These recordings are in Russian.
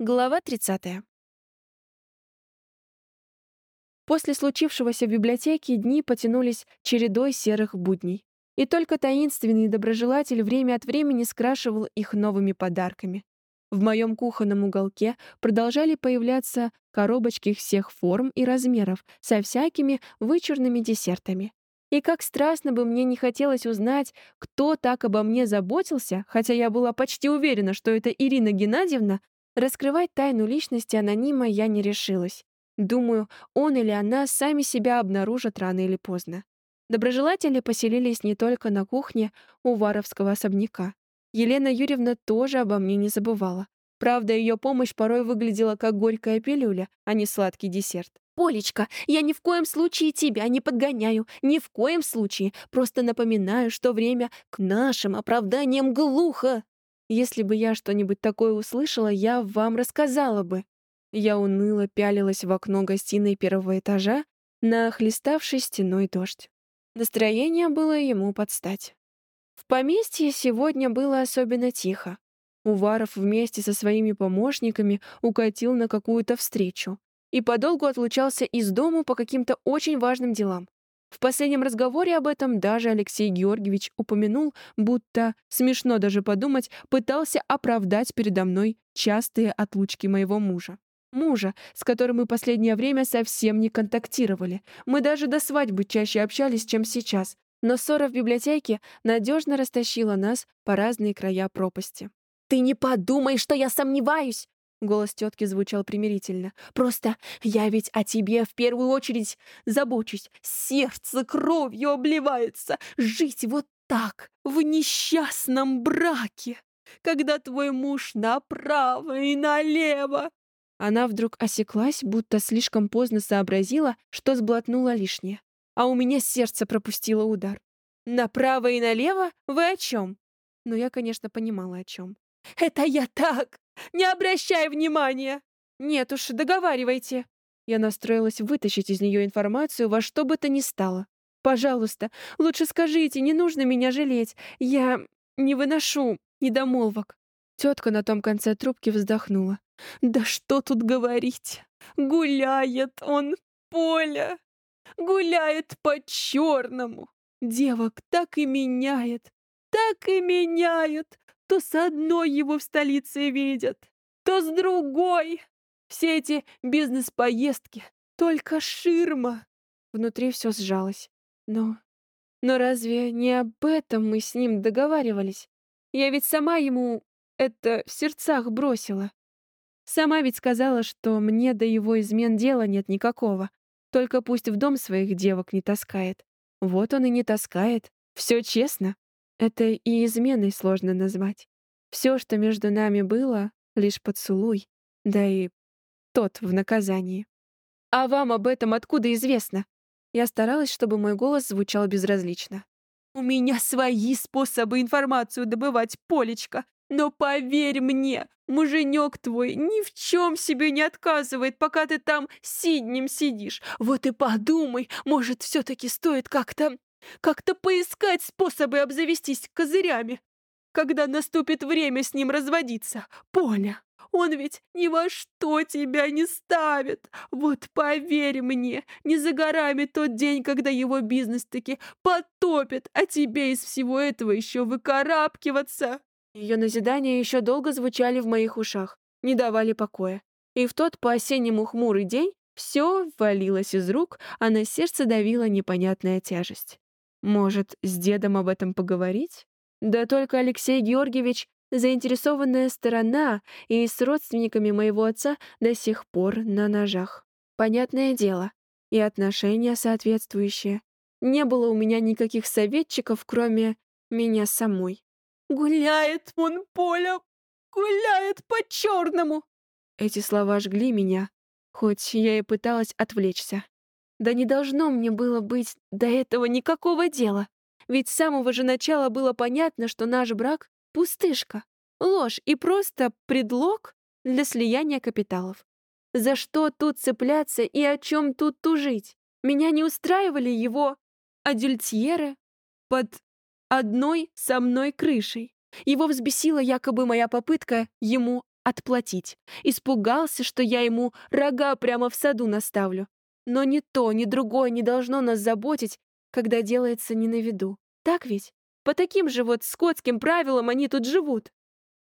Глава 30. После случившегося в библиотеке дни потянулись чередой серых будней. И только таинственный доброжелатель время от времени скрашивал их новыми подарками. В моем кухонном уголке продолжали появляться коробочки всех форм и размеров со всякими вычурными десертами. И как страстно бы мне не хотелось узнать, кто так обо мне заботился, хотя я была почти уверена, что это Ирина Геннадьевна, Раскрывать тайну личности анонима я не решилась. Думаю, он или она сами себя обнаружат рано или поздно. Доброжелатели поселились не только на кухне у Варовского особняка. Елена Юрьевна тоже обо мне не забывала. Правда, ее помощь порой выглядела как горькая пилюля, а не сладкий десерт. «Полечка, я ни в коем случае тебя не подгоняю, ни в коем случае. Просто напоминаю, что время к нашим оправданиям глухо!» Если бы я что-нибудь такое услышала, я вам рассказала бы. Я уныло пялилась в окно гостиной первого этажа на хлеставший стеной дождь. Настроение было ему подстать. В поместье сегодня было особенно тихо. Уваров вместе со своими помощниками укатил на какую-то встречу и подолгу отлучался из дому по каким-то очень важным делам. В последнем разговоре об этом даже Алексей Георгиевич упомянул, будто, смешно даже подумать, пытался оправдать передо мной частые отлучки моего мужа. Мужа, с которым мы последнее время совсем не контактировали. Мы даже до свадьбы чаще общались, чем сейчас. Но ссора в библиотеке надежно растащила нас по разные края пропасти. «Ты не подумай, что я сомневаюсь!» Голос тетки звучал примирительно. «Просто я ведь о тебе в первую очередь забочусь. Сердце кровью обливается. Жить вот так, в несчастном браке, когда твой муж направо и налево». Она вдруг осеклась, будто слишком поздно сообразила, что сблотнула лишнее. А у меня сердце пропустило удар. «Направо и налево? Вы о чем?» Но я, конечно, понимала, о чем. «Это я так! Не обращай внимания!» «Нет уж, договаривайте!» Я настроилась вытащить из нее информацию во что бы то ни стало. «Пожалуйста, лучше скажите, не нужно меня жалеть. Я не выношу недомолвок». Тетка на том конце трубки вздохнула. «Да что тут говорить? Гуляет он, Поля! Гуляет по-черному! Девок так и меняет, так и меняет! То с одной его в столице видят, то с другой. Все эти бизнес-поездки — только ширма. Внутри все сжалось. Но... Но разве не об этом мы с ним договаривались? Я ведь сама ему это в сердцах бросила. Сама ведь сказала, что мне до его измен дела нет никакого. Только пусть в дом своих девок не таскает. Вот он и не таскает. Все честно. Это и изменой сложно назвать. Все, что между нами было, лишь поцелуй, да и тот в наказании. «А вам об этом откуда известно?» Я старалась, чтобы мой голос звучал безразлично. «У меня свои способы информацию добывать, Полечка. Но поверь мне, муженек твой ни в чем себе не отказывает, пока ты там сиднем сидишь. Вот и подумай, может, все-таки стоит как-то как-то поискать способы обзавестись козырями, когда наступит время с ним разводиться. Поля, он ведь ни во что тебя не ставит. Вот поверь мне, не за горами тот день, когда его бизнес таки потопит, а тебе из всего этого еще выкарабкиваться. Ее назидания еще долго звучали в моих ушах, не давали покоя. И в тот по-осеннему хмурый день все валилось из рук, а на сердце давила непонятная тяжесть. Может, с дедом об этом поговорить? Да только Алексей Георгиевич — заинтересованная сторона и с родственниками моего отца до сих пор на ножах. Понятное дело, и отношения соответствующие. Не было у меня никаких советчиков, кроме меня самой. «Гуляет он, Поля, гуляет по-черному!» Эти слова жгли меня, хоть я и пыталась отвлечься. Да не должно мне было быть до этого никакого дела. Ведь с самого же начала было понятно, что наш брак — пустышка, ложь и просто предлог для слияния капиталов. За что тут цепляться и о чем тут тужить? Меня не устраивали его адюльтьеры под одной со мной крышей. Его взбесила якобы моя попытка ему отплатить. Испугался, что я ему рога прямо в саду наставлю. Но ни то, ни другое не должно нас заботить, когда делается не на виду. Так ведь? По таким же вот скотским правилам они тут живут.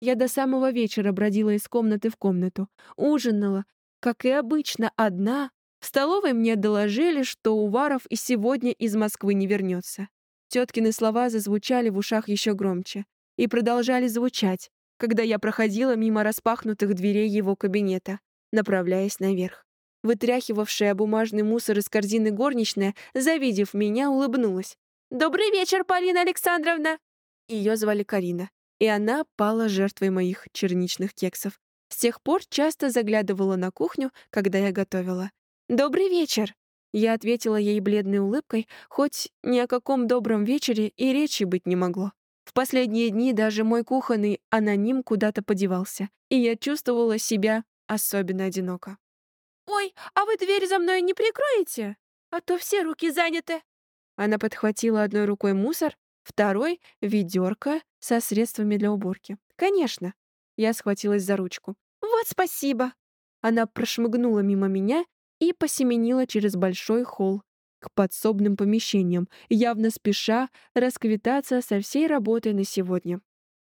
Я до самого вечера бродила из комнаты в комнату, ужинала, как и обычно, одна. В столовой мне доложили, что Уваров и сегодня из Москвы не вернется. Теткины слова зазвучали в ушах еще громче и продолжали звучать, когда я проходила мимо распахнутых дверей его кабинета, направляясь наверх. Вытряхивавшая бумажный мусор из корзины горничная, завидев меня, улыбнулась. «Добрый вечер, Полина Александровна!» Ее звали Карина, и она пала жертвой моих черничных кексов. С тех пор часто заглядывала на кухню, когда я готовила. «Добрый вечер!» Я ответила ей бледной улыбкой, хоть ни о каком добром вечере и речи быть не могло. В последние дни даже мой кухонный аноним куда-то подевался, и я чувствовала себя особенно одиноко. «Ой, а вы дверь за мной не прикроете? А то все руки заняты!» Она подхватила одной рукой мусор, второй — ведерко со средствами для уборки. «Конечно!» Я схватилась за ручку. «Вот спасибо!» Она прошмыгнула мимо меня и посеменила через большой холл к подсобным помещениям, явно спеша расквитаться со всей работой на сегодня.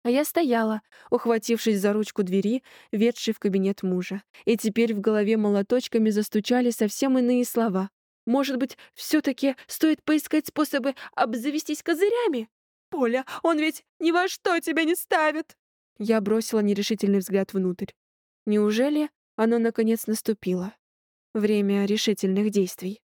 А я стояла, ухватившись за ручку двери, ведшей в кабинет мужа. И теперь в голове молоточками застучали совсем иные слова. Может быть, все таки стоит поискать способы обзавестись козырями? Поля, он ведь ни во что тебя не ставит. Я бросила нерешительный взгляд внутрь. Неужели оно наконец наступило? Время решительных действий.